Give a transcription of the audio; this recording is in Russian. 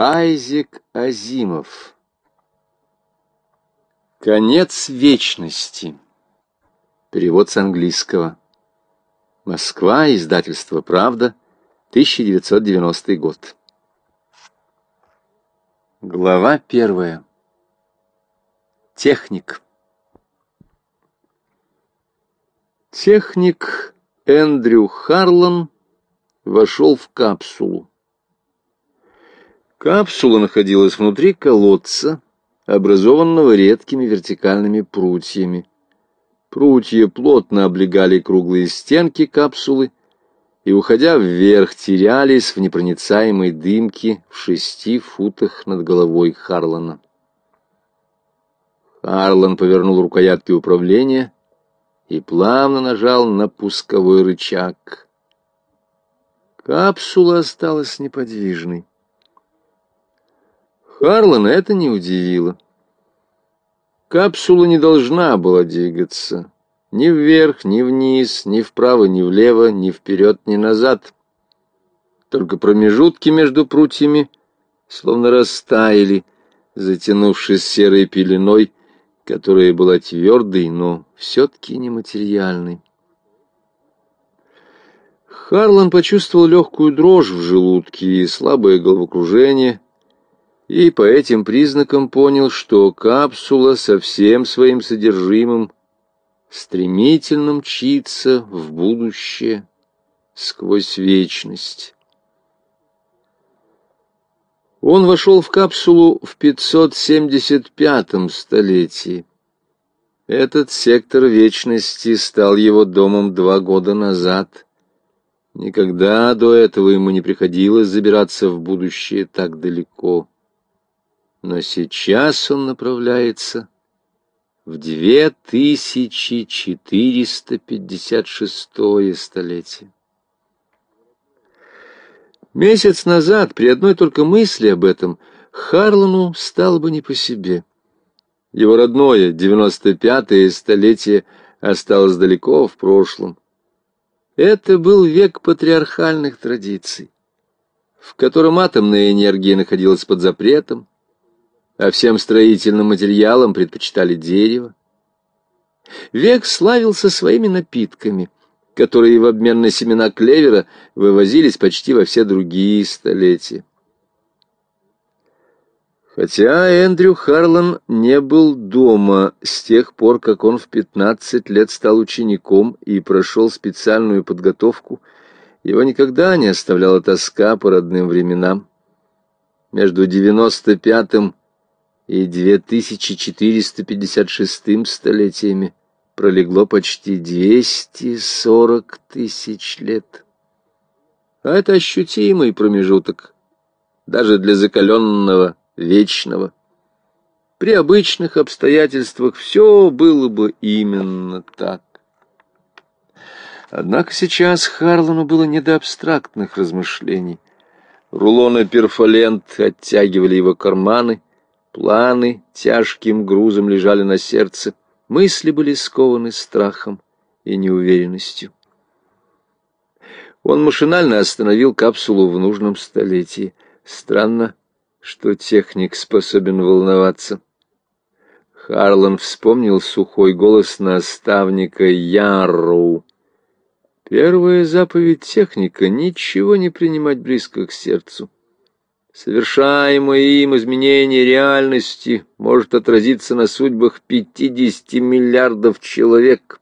Айзек Азимов. Конец вечности. Перевод с английского. Москва, издательство «Правда», 1990 год. Глава первая. Техник. Техник Эндрю Харлан вошел в капсулу. Капсула находилась внутри колодца, образованного редкими вертикальными прутьями. Прутья плотно облегали круглые стенки капсулы и, уходя вверх, терялись в непроницаемой дымке в шести футах над головой Харлана. Харлан повернул рукоятки управления и плавно нажал на пусковой рычаг. Капсула осталась неподвижной. Харлана это не удивило. Капсула не должна была двигаться. Ни вверх, ни вниз, ни вправо, ни влево, ни вперед, ни назад. Только промежутки между прутьями словно растаяли, затянувшись серой пеленой, которая была твердой, но все-таки нематериальной. Харлан почувствовал легкую дрожь в желудке и слабое головокружение, и по этим признакам понял, что капсула со всем своим содержимым стремительно мчится в будущее сквозь вечность. Он вошел в капсулу в 575 столетии. Этот сектор вечности стал его домом два года назад. Никогда до этого ему не приходилось забираться в будущее так далеко. Но сейчас он направляется в 2456 столетие. Месяц назад, при одной только мысли об этом, Харлану стало бы не по себе. Его родное, 95-е столетие, осталось далеко в прошлом. Это был век патриархальных традиций, в котором атомная энергия находилась под запретом, а всем строительным материалам предпочитали дерево. Век славился своими напитками, которые в обмен на семена клевера вывозились почти во все другие столетия. Хотя Эндрю Харлан не был дома с тех пор, как он в 15 лет стал учеником и прошел специальную подготовку, его никогда не оставляла тоска по родным временам. Между 95-м и 2456 столетиями пролегло почти 240 тысяч лет. А это ощутимый промежуток, даже для закаленного вечного. При обычных обстоятельствах все было бы именно так. Однако сейчас Харлану было не до абстрактных размышлений. Рулоны перфолент оттягивали его карманы, Планы тяжким грузом лежали на сердце, мысли были скованы страхом и неуверенностью. Он машинально остановил капсулу в нужном столетии. Странно, что техник способен волноваться. Харлан вспомнил сухой голос наставника Ярроу. Первая заповедь техника — ничего не принимать близко к сердцу. Совершаемое им изменение реальности может отразиться на судьбах 50 миллиардов человек.